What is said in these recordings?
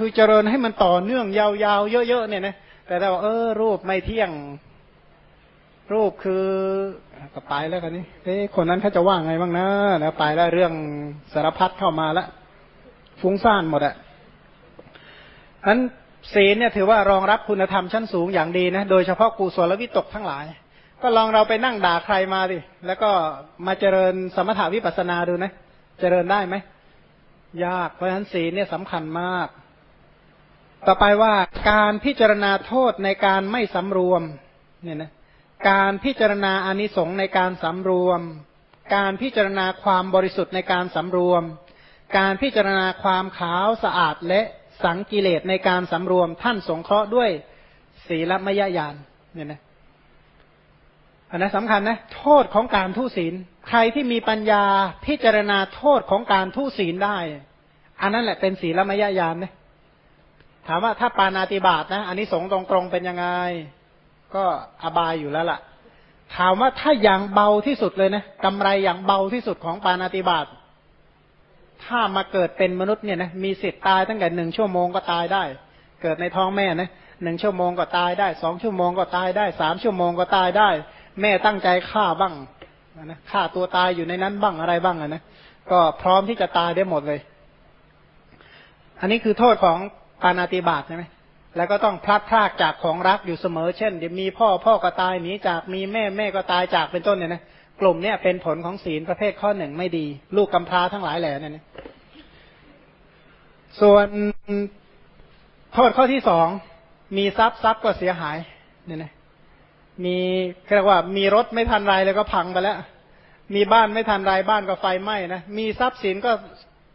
คือเจริญให้มันต่อเนื่องยาวๆเยอะๆเนี่ยนะแต่ถ้าเออ รูปไม่เที่ยง รูปคือก็ไปแล้วกันนี่เอ้คนนั้นเขาจะว่าไงบ้างนะนะไปแล้วเรื่องสารพัดเข้ามาล้วฟุ้งซ่านหมดอะอันศีลเนี่ยถือว่ารองรับคุณธรรมชั้นสูงอย่างดีนะ โดยเฉพาะกุศลวิตกทั้งหลาย ก็ลองเราไปนั่งด่าใครมาดิ แล้วก็มาเจริญสมถาวิปัสสนาดูนะ เจริญได้ไหม ยาก เพราะฉะนั้นศีลเนี่ยสำคัญมาก ต่อไปว่าการพิจารณาโทษในการไม่สำรวมเนี่ยนะการพิจารณาอานิสงส์ในการสำรวม การพิจารณาความบริสุทธิ์ในการสำรวม การพิจารณาความขาวสะอาดและสังกิเลสในการสำรวม ท่านสงเคราะห์ด้วยศีลมยญาณเนี่ยนะอันนั้นสำคัญนะโทษของการทุศีล ใครที่มีปัญญาพิจารณาโทษของการทุศีลได้ อันนั้นแหละเป็นศีลมยญาณนะ ถามว่าถ้าปานาติบาตนะอันนี้สงตรงๆเป็นยังไง ก็อบายอยู่แล้วล่ะ ถามว่าถ้าอย่างเบาที่สุดเลยนะกำไรอย่างเบาที่สุดของปานาติบาตถ้ามาเกิดเป็นมนุษย์เนี่ยนะมีสิทธิ์ตายตั้งแต่หนึ่งชั่วโมงก็ตายได้ เกิดในท้องแม่นะหนึ่งชั่วโมงก็ตายได้สองชั่วโมงก็ตายได้สามชั่วโมงก็ตายได้ แม่ตั้งใจฆ่าบ้างนะฆ่าตัวตายอยู่ในนั้นบ้างอะไรบ้างนะก็พร้อมที่จะตายได้หมดเลย อันนี้คือโทษของ ปานาติบาตใช่ไหมแล้วก็ต้องพลัดพรากจากของรักอยู่เสมอ เช่นเดี๋ยวมีพ่อพ่อก็ตายหนีจากมีแม่แม่ก็ตายจากเป็นต้นเนี่ยนะกลุ่มเนี้ยเป็นผลของศีลประเภทข้อหนึ่งไม่ดี ลูกกำพร้าทั้งหลายแหล่เนี่ยนะส่วนโทษข้อที่สองมีทรัพย์ทรัพย์ก็เสียหายเนี่ยนะมีเรียกว่ามีรถไม่ทันไรเลยก็พังไปแล้ว มีบ้านไม่ทันไรบ้านก็ไฟไหม้นะมีทรัพย์สินก็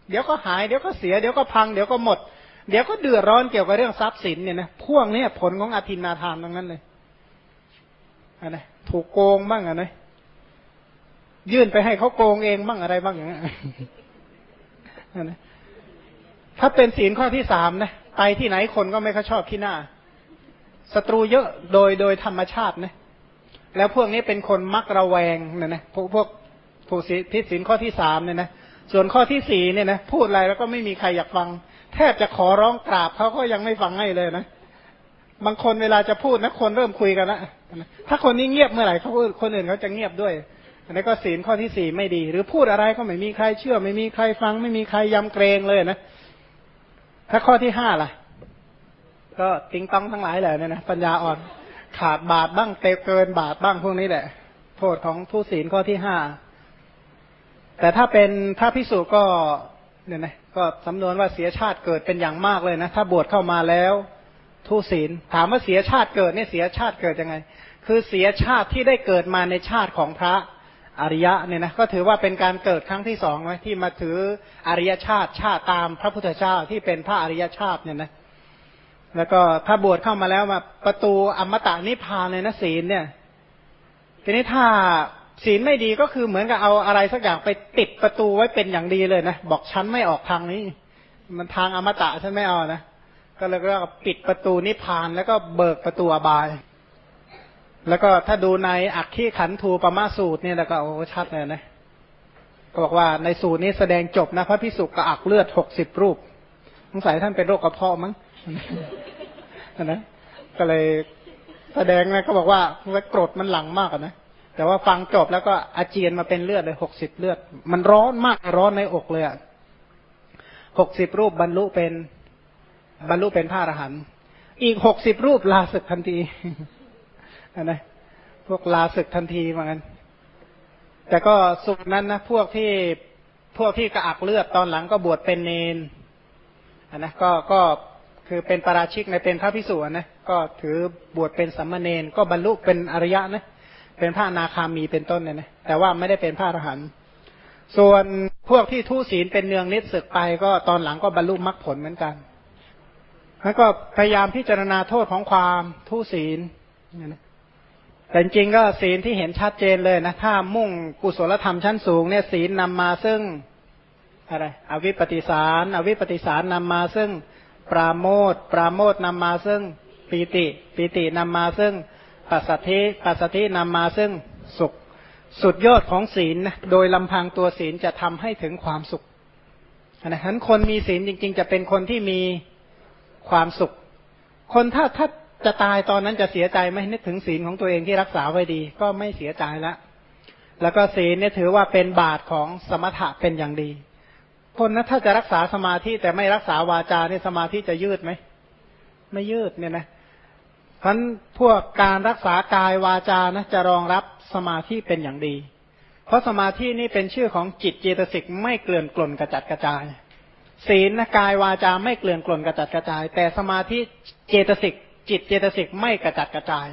เดี๋ยวก็หายเดี๋ยวก็เสียเดี๋ยวก็พังเดี๋ยวก็หมด เดี๋ยวก็เดือดร้อนเกี่ยวกับเรื่องทรัพย์สินเนี่ยนะพวกนี้ผลของอธินาทานตรงนั้นเลยอันนะถูกโกงบ้างอะนะยื่นไปให้เขาโกงเองบ้างอะไรบ้างอย่างเงี้ยถ้าเป็นศีลข้อที่สามนะไปที่ไหนคนก็ไม่ค่อยชอบขี้หน้าศัตรูเยอะโดยโดยธรรมชาตินะแล้วพวกนี้เป็นคนมักระแวงเนี่ยนะพวกพวกผู้พิศีลข้อที่สามเนี่ยนะส่วนข้อที่สี่เนี่ยนะพูดอะไรแล้วก็ไม่มีใครอยากฟัง แทบจะขอร้องกราบเขาก็ยังไม่ฟังให้เลยนะบางคนเวลาจะพูดนะคนเริ่มคุยกันแล้วถ้าคนนี้เงียบเมื่อไหร่เขาคนอื่นเขาจะเงียบด้วย อันนี้ก็ศีลข้อที่สี่ไม่ดี หรือพูดอะไรก็ไม่มีใครเชื่อ ไม่มีใครฟัง ไม่มีใครยำเกรงเลยนะถ้าข้อที่ห้าล่ะ ก็ติงต้องทั้งหลายแหละเนี่ยนะปัญญาอ่อนขาดบาทบ้างเตเกินบาทบ้างพวกนี้แหละ โทษของผู้ศีลข้อที่ห้าแต่ถ้าเป็นถ้าพิสูจน์ก็ เนี่ยนะก็สำนวนว่าเสียชาติเกิดเป็นอย่างมากเลยนะ ถ้าบวชเข้ามาแล้ว ทุศีล ถามว่าเสียชาติเกิดเนี่ยเสียชาติเกิดยังไง คือเสียชาติที่ได้เกิดมาในชาติของพระอริยะเนี่ยนะก็ถือว่าเป็นการเกิดครั้งที่สองไหมที่มาถืออริยชาติชาติตามพระพุทธเจ้าที่เป็นพระอริยชาติเนี่ยนะแล้วก็ถ้าบวชเข้ามาแล้วมาประตูอมตะนิพพานเลยนะศีลเนี่ยทีนี้ถ้า ศีลไม่ดีก็คือเหมือนกับเอาอะไรสักอย่างไปติดประตูไว้เป็นอย่างดีเลยนะบอกฉันไม่ออกทางนี้ มันทางอมตะฉันไม่เอานะก็เลยก็ปิดประตูนิพพานแล้วก็เบิกประตูอบาย แล้วก็ถ้าดูในอักขีขันธูปมาสูตรเนี่ยแล้วก็โอ้ชัดเลยนะก็บอกว่าในสูตรนี้แสดงจบนะพระพิสุกกระอักเลือดหกสิบรูปสงสัยท่านเป็นโรคกระเพาะมั้งนะก็เลยแสดงนะก็บอกว่าแล้วกรดมันหลังมากนะ แต่ว่าฟังจบแล้วก็อาเจียนมาเป็นเลือดเลยหกสิบเลือด มันร้อนมากร้อนในอกเลยอะหกสิบรูปบรรลุเป็นบรรลุเป็นพระอรหันต์อีกหกสิบรูปลาศึกทันทีนะพวกลาศึกทันทีเหมือนกันแต่ก็สุดนั้นนะพวกที่พวกที่กระอักเลือดตอนหลังก็บวชเป็นเนนนะก็ก็คือเป็นปราชิกในเป็นพระพิสุนะก็ถือบวชเป็นสัมมาเนนก็บรรลุเป็นอริยะนะ เป็นพระนาคามีเป็นต้นเนี่ยนะแต่ว่าไม่ได้เป็นพระอรหันต์ส่วนพวกที่ทุศีลเป็นเนืองนิดศึกไปก็ตอนหลังก็บรรลุมรรคผลเหมือนกันแล้วก็พยายามพิจารณาโทษของความทุศีลเนี่ยแต่จริงก็ศีลที่เห็นชัดเจนเลยนะ ถ้ามุ่งกุศลธรรมชั้นสูงเนี่ยศีลนำมาซึ่งอะไรอวิปปิสารอวิปปิสารนำมาซึ่ง ปราโมทปราโมทนำมาซึ่งปีติ ปีตินำมาซึ่ง ปัสสัทธิปัสสัทธินำมาซึ่งสุข สุดยอดของศีลนะโดยลำพังตัวศีลจะทำให้ถึงความสุขนะฉะนั้นคนมีศีลจริง ๆ จะเป็นคนที่มีความสุข คนถ้าถ้าจะตายตอนนั้นจะเสียใจไหมนึกถึงศีลของตัวเองที่รักษาไว้ดี ก็ไม่เสียใจละแล้วก็ศีลเนี่ยถือว่าเป็นบาตของสมถะเป็นอย่างดี คนนะถ้าจะรักษาสมาธิแต่ไม่รักษาวาจาเนี่ยสมาธิจะยืดไหมไม่ยืดเนี่ยนะเพราะพวกการรักษากายวาจานะจะรองรับสมาธิเป็นอย่างดี เพราะสมาธินี่เป็นชื่อของจิตเจตสิกไม่เกลื่อนกล่นกระจัดกระจาย ศีลนะกายวาจาไม่เกลื่อนกล่นกระจัดกระจาย แต่สมาธิเจตสิกจิตเจตสิกไม่กระจัดกระจาย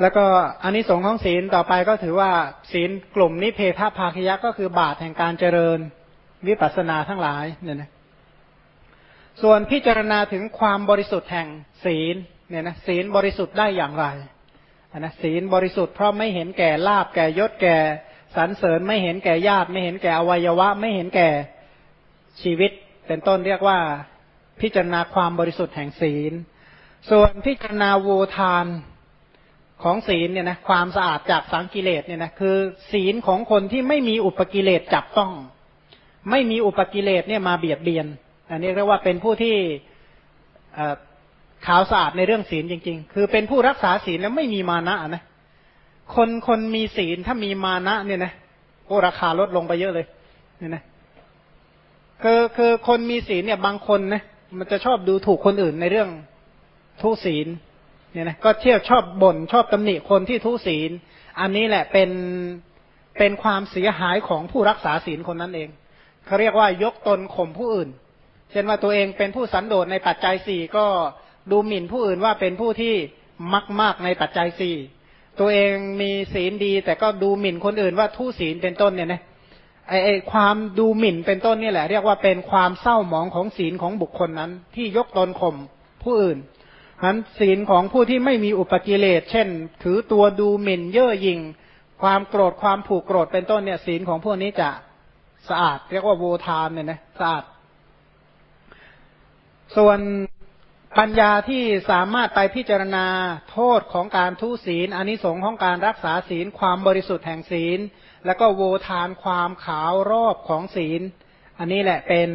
แล้วก็อันนี้สงของศีลต่อไปก็ถือว่าศีลกลุ่มนิเพทภาคยะก็คือบาตแห่งการเจริญวิปัสสนาทั้งหลายเนี่ยนะส่วนพิจารณาถึงความบริสุทธิ์แห่งศีล เนี่ยนะศีลบริสุทธิ์ได้อย่างไรนะศีลบริสุทธิ์เพราะไม่เห็นแก่ลาบแก่ยศแก่สรรเสริญไม่เห็นแก่ญาติ ไม่เห็นแก่อวัยวะ ไม่เห็นแก่ชีวิต เป็นต้นเรียกว่าพิจารณาความบริสุทธิ์แห่งศีล ส่วนพิจารณาโวทานของศีลเนี่ยนะความสะอาดจากสังกิเลสเนี่ยนะคือศีลของคนที่ไม่มีอุปกิเลสจับต้อง ไม่มีอุปกิเลสเนี่ยมาเบียดเบียน อันนี้เรียกว่าเป็นผู้ที่ ขาวสะอาดในเรื่องศีลจริง ๆ คือเป็นผู้รักษาศีลแล้วไม่มีมานะนะ คนคนมีศีลถ้ามีมานะเนี่ยนะโอ้ราคาลดลงไปเยอะเลย เนี่ยนะคือคือคนมีศีลเนี่ยบางคนนะมันจะชอบดูถูกคนอื่นในเรื่องทุศีล เนี่ยนะก็เที่ยวชอบบ่นชอบตำหนิคนที่ทุศีล อันนี้แหละเป็นเป็นความเสียหายของผู้รักษาศีลคนนั้นเองเขาเรียกว่ายกตนข่มผู้อื่น เช่นว่าตัวเองเป็นผู้สันโดษในปัจจัยสี่ก็ ดูหมิ่นผู้อื่นว่าเป็นผู้ที่มักมากในปัจจัยสี่ตัวเองมีศีลดี แต่ก็ดูหมิ่นคนอื่นว่าทุศีลเป็นต้นเนี่ยนะไอไอความดูหมิ่นเป็นต้นนี่แหละ เรียกว่าเป็นความเศร้าหมองของศีลของบุคคลนั้น ที่ยกตนข่มผู้อื่นนั้นศีลของผู้ที่ไม่มีอุปกิเลส เช่น ถือตัวดูหมิ่นเย่อหยิ่งความโกรธความผูกโกรธเป็นต้นเนี่ย ศีลของพวกนี้จะสะอาด เรียกว่าโวทานเนี่ยนะสะอาด ส่วน ปัญญาที่สามารถไปพิจารณาโทษของการทุศีลอนนิสงค์ของการรักษาศีลความบริสุทธิ์แห่งศีล แล้วก็โวทานความขาวรอบของศีล อันนี้แหละเป็น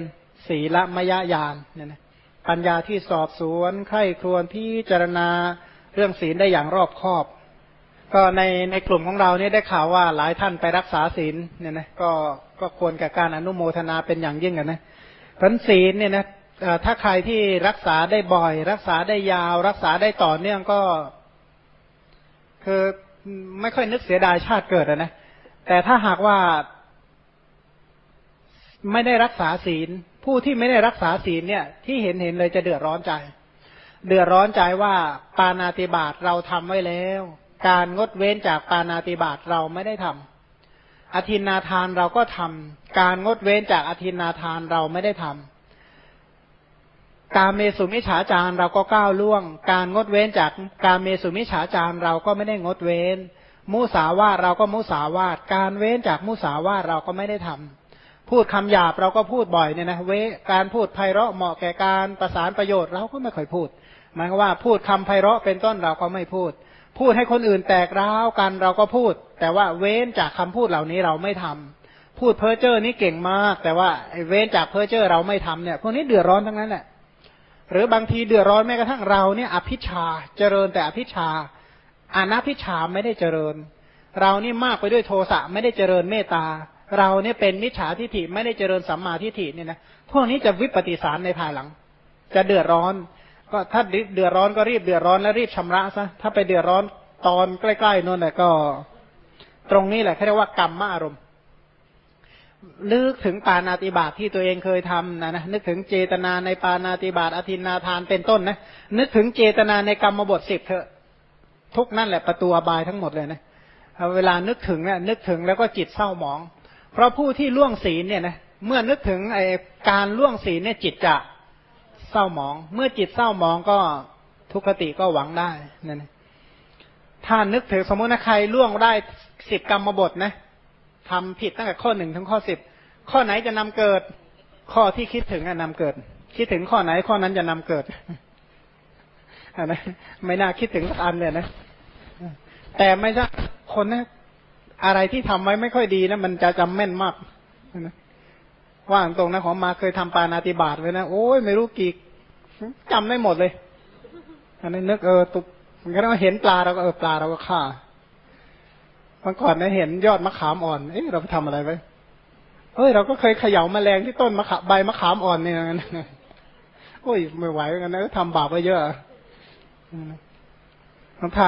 ศีลมยญาณเนี่ยนะปัญญาที่สอบสวนไข้ครวนพิจารณาเรื่องศีลได้อย่างรอบคอบ ก็ในในกลุ่มของเราเนี่ยได้ข่าวว่าหลายท่านไปรักษาศีลเนี่ยนะก็ก็ควรกับการอนุโมทนาเป็นอย่างยิ่งกันนะพันศีลเนี่ยนะ ถ้าใครที่รักษาได้บ่อย รักษาได้ยาว รักษาได้ต่อเนื่องก็ คือไม่ค่อยนึกเสียดายชาติเกิดนะแต่ถ้าหากว่า ไม่ได้รักษาศีล ผู้ที่ไม่ได้รักษาศีลเนี่ย ที่เห็นเห็นเลยจะเดือดร้อนใจ เดือดร้อนใจว่าปานาติบาตเราทำไว้แล้ว การงดเว้นจากปานาติบาตเราไม่ได้ทำอธินาทานเราก็ทำการงดเว้นจากอธินาทานเราไม่ได้ทำ การเมสุมิฉาจารเราก็ก้าวล่วง การงดเว้นจากการเมสุมิฉาจารเราก็ไม่ได้งดเว้น มุสาวาทเราก็มุสาวาทการเว้นจากมุสาวาทเราก็ไม่ได้ทำพูดคำหยาบเราก็พูดบ่อยเนี่ยนะเวการพูดไพเราะเหมาะแก่การประสานประโยชน์เราก็ไม่ค่อยพูดหมายว่าพูดคำไพเราะเป็นต้นเราก็ไม่พูด พูดให้คนอื่นแตกร้าวกันเราก็พูด แต่ว่าเว้นจากคำพูดเหล่านี้เราไม่ทำพูดเพ้อเจ้อนี่เก่งมาก แต่ว่าเว้นจากเพ้อเจ้อเราไม่ทำเนี่ยพวกนี้เดือดร้อนทั้งนั้นแหละ หรือบางทีเดือดร้อนแม้กระทั่งเราเนี่ยอภิชาเจริญแต่อภิชาอานาพิชาไม่ได้เจริญ เรานี่มากไปด้วยโทสะไม่ได้เจริญเมตตา เราเนี่ยเป็นมิจฉาทิฏฐิไม่ได้เจริญสัมมาทิฏฐิเนี่ยนะพวกนี้จะวิปฏิสารในภายหลัง จะเดือดร้อน ก็ถ้าเดือดร้อนก็รีบเดือดร้อนแล้วรีบชำระซะถ้าไปเดือดร้อนตอนใกล้ๆนั่นแหละก็ ตรงนี้แหละเขาเรียกว่ากรรมมาอารมณ์ นึกถึงปานาติบาตทที่ตัวเองเคยทำนะนะนึกถึงเจตนาในปานาติบาตอธินาทานเป็นต้นนะนึกถึงเจตนาในกรรมบทสิบเถอะ ทุกนั่นแหละประตูบายทั้งหมดเลยนะเวลานึกถึงเนี่ยนึกถึงแล้วก็จิตเศร้าหมอง เพราะผู้ที่ล่วงศีลเนี่ยนะเมื่อนึกถึงไอการล่วงศีลเนี่ยจิตจะเศร้าหมอง เมื่อจิตเศร้าหมองก็ทุกขติก็หวังได้นั่นถ้านึกถึงสมมตินะใครล่วงได้สิบกรรมบทนะ ทำผิดตั้งแต่ข้อหนึ่งถึงข้อสิบข้อไหนจะนำเกิด ข้อที่คิดถึงนำเกิด คิดถึงข้อไหนข้อนั้นจะนำเกิดอันนะไม่น่าคิดถึงสักอันเลยนะแต่ไม่ใช่คนนะอะไรที่ทำไว้ไม่ค่อยดีนะมันจะจำแม่นมากนะว่าตรงนะของมาเคยทำปานาติบาตไว้นะโอ้ยไม่รู้กี่จำได้หมดเลยอันนี้นึกเออตุกมันก็ต้องเห็นปลาเราก็เออปลาเราก็ฆ่า เมื่อก่อนนะเห็นยอดมะขามอ่อน เอ๊ะเราไปทำอะไรไปเอ้ยเราก็เคยเขย่าแมลงที่ต้นมะขามใบมะขามอ่อนเนี่ยโอ้ยไม่ไหวกันนะทำบาปไปเยอะถ้า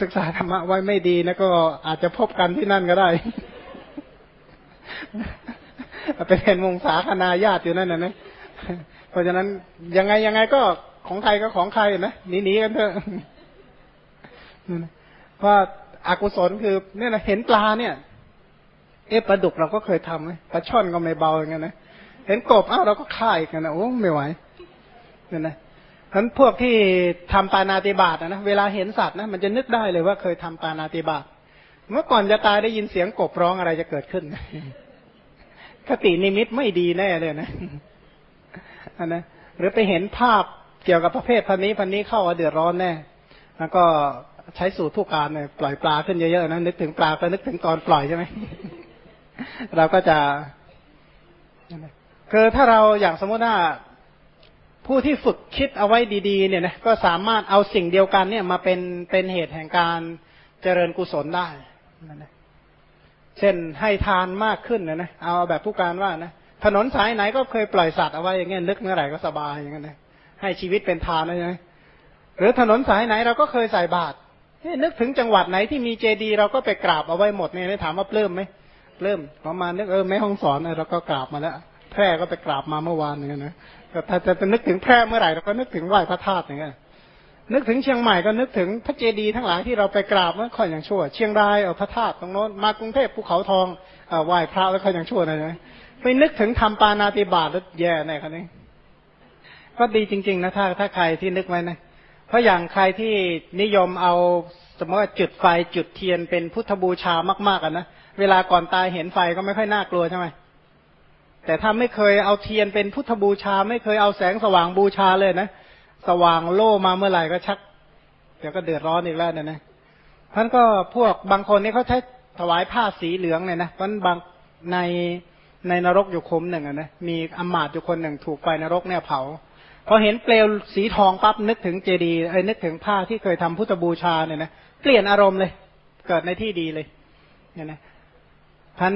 ศึกษาธรรมะไว้ไม่ดีนะก็อาจจะพบกันที่นั่นก็ได้ไปเป็นวงศาคณาญาติอยู่นั่นนะนะเพราะฉะนั้นยังไงยังไงก็ของใครก็ของใครนะหนีหนีกันเถอะเพราะ อกุศลคือเนี่ยนะเห็นปลาเนี่ย เอ๊ะปลาดุกเราก็เคยทำไหมปลาช่อนก็ไม่เบาอย่างเงี้ยนะเห็นกบอ้าวเราก็ฆ่าอีกนะโอ้ไม่ไหวเนี่ยนะฉะนั้นพวกที่ทำปานาติบาตนะเวลาเห็นสัตว์นะมันจะนึกได้เลยว่าเคยทำปานาติบาตเมื่อก่อนจะตายได้ยินเสียงกบร้องอะไรจะเกิดขึ้น คตินิมิตไม่ดีแน่เลยนะอันนะหรือไปเห็นภาพเกี่ยวกับประเภทพันนี้พันนี้เข้าเดือดร้อนแน่ แล้วก็ ใช้สูตรทุกการเนี่ยปล่อยปลาขึ้นเยอะๆนะนึกถึงปลาก็นึกถึงตอนปล่อยใช่ไหมเราก็จะคือถ้าเราอย่างสมมติว่าผู้ที่ฝึกคิดเอาไว้ดีๆ เนี่ยนะก็สามารถเอาสิ่งเดียวกันเนี่ยมาเป็นเป็นเหตุแห่งการเจริญกุศลได้นะเช่นให้ทานมากขึ้นนะนะเอาแบบผู้การว่านะถนนสายไหนก็เคยปล่อยสัตว์เอาไว้อย่างเงี้ยนึกเมื่อไหร่ก็สบายอย่างเงี้ยนะให้ชีวิตเป็นทานนะใช่ไหมหรือถนนสายไหนเราก็เคยใส่บาตร นึกถึงจังหวัดไหนที่มีเจดีเราก็ไปกราบเอาไว้หมดเนี่ยถามว่าเพิ่มไหมเพิ่มประมาณนึกเออแม่ห้องสอนเราก็กราบมาแล้ว แพร่ก็ไปกราบมาเมื่อวานเงี้ยนะถ้าจะนึกถึงแพร่เมื่อไหร่เราก็นึกถึงไหว้พระธาตุอย่างเงี้ยนึกถึงเชียงใหม่ก็นึกถึงพระเจดีย์ทั้งหลายที่เราไปกราบเมื่อค่อยอย่างชั่ว เชียงรายเอาพระธาตุตรงโน้นมากรุงเทพภูเขาทองไหว้พระแล้วค่อยอย่างชั่วนะไปนึกถึงทำปานาติบาตแล้วแย่แน่ครับนี่ก็ดีจริง ๆ นะถ้าถ้าใครที่นึกไว้นะ เพราะอย่างใครที่นิยมเอาสมมติว่าจุดไฟจุดเทียนเป็นพุทธบูชามากๆกันนะเวลาก่อนตายเห็นไฟก็ไม่ค่อยน่ากลัวใช่ไหมแต่ถ้าไม่เคยเอาเทียนเป็นพุทธบูชา ไม่เคยเอาแสงสว่างบูชาเลยนะสว่างโล่มาเมื่อไหร่ก็ชักเดี๋ยวก็เดือดร้อนอีกแล้วนี่ยนะท่านก็พวกบางคนนี่เขาใช้ถวายผ้าสีเหลืองเนี่ยนะเพราะบางในในนรกอยู่คมหนึ่งนะมีอมาตอยู่คนหนึ่งถูกไฟนรกเนี่ยเผา พอเห็นเปลวสีทองปั๊บนึกถึงเจดีย์ไอ้นึกถึงผ้าที่เคยทำพุทธบูชาเนี่ยนะเปลี่ยนอารมณ์เลย เกิดในที่ดีเลยเนี่ยนะท่าน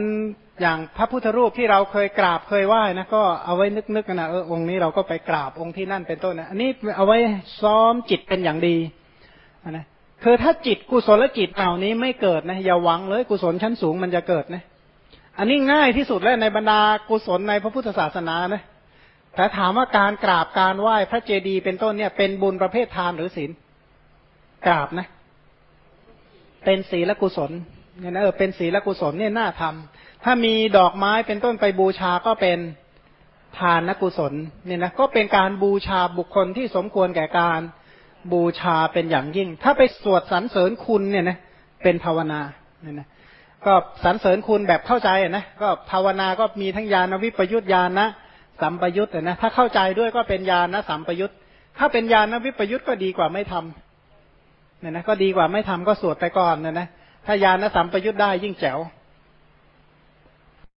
อย่างพระพุทธรูปที่เราเคยกราบเคยไหว้นะก็เอาไว้นึกๆนะเออองค์นี้เราก็ไปกราบองค์ที่นั่นเป็นต้นนะอันนี้เอาไว้ซ้อมจิตเป็นอย่างดีนะคือถ้าจิตกุศลจิตเหล่านี้ไม่เกิดนะอย่าหวังเลยกุศลชั้นสูงมันจะเกิดนะ อันนี้ง่ายที่สุดแล้วในบรรดากุศลในพระพุทธศาสนานะ แต่ถามว่าการกราบการไหว้พระเจดีย์เป็นต้นเนี่ย เป็นบุญประเภททานหรือศีลกราบนะ เป็นศีลกุศลเนี่ยนะเออเป็นศีลกุศลเนี่ยน่าทำถ้ามีดอกไม้เป็นต้นไปบูชาก็เป็นทานนกุศลเนี่ยนะก็เป็นการบูชาบุคคลที่สมควรแก่การบูชาเป็นอย่างยิ่ง ถ้าไปสวดสรรเสริญคุณเนี่ยนะเป็นภาวนาเนี่ยนะก็สรรเสริญคุณแบบเข้าใจนะก็ภาวนาก็มีทั้งญาณวิปยุตญาณนะ สัมปยุตนะถ้าเข้าใจด้วยก็เป็นญาณนะสัมปยุตถ้าเป็นญาณวิปยุตก็ดีกว่าไม่ทำเนี่ยนะก็ดีกว่าไม่ทำก็สวดไปก่อนเนี่ยนะถ้ายานสัมปยุทธ์ได้ยิ่งแจ๋ว